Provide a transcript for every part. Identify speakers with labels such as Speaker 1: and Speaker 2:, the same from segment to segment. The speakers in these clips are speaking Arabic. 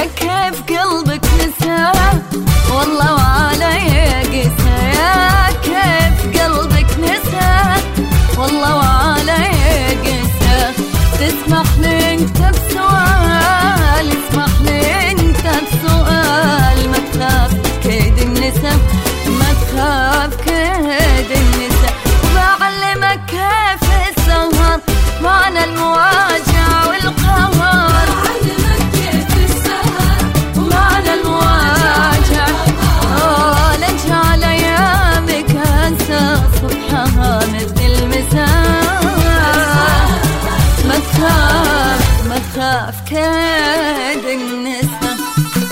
Speaker 1: يا كيف قلبك نسى؟ والله
Speaker 2: ولا يقسى. يا
Speaker 1: كيف قلبك نساه والله ولا يقسى. تسمح لي انكتب سوا تخاف كيد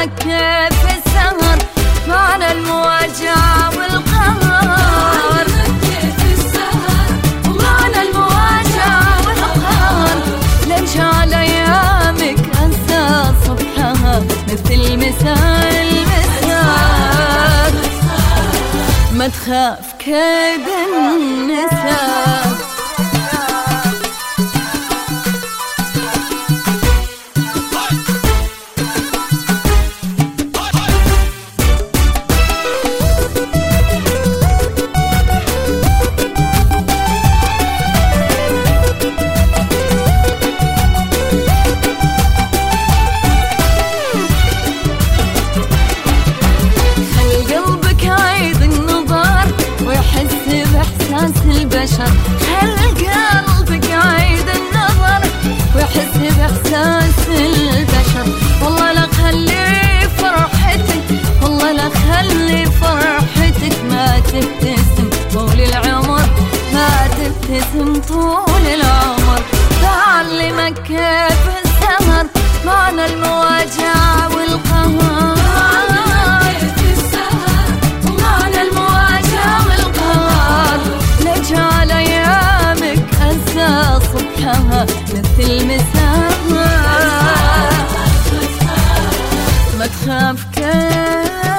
Speaker 1: تعلمك كيف السهر معنى المواجهة والقهر؟ صبحها مثل ما تخاف كيد النساء. بإحساس البشر خلي قلبك عيد النظر؟ ويحس بإحساس البشر. والله لا خلي فرحتك والله لا خلي فرحتك ما تبتسم. طول العمر ما تبتسم طول العمر تلمسها ما تخاف كان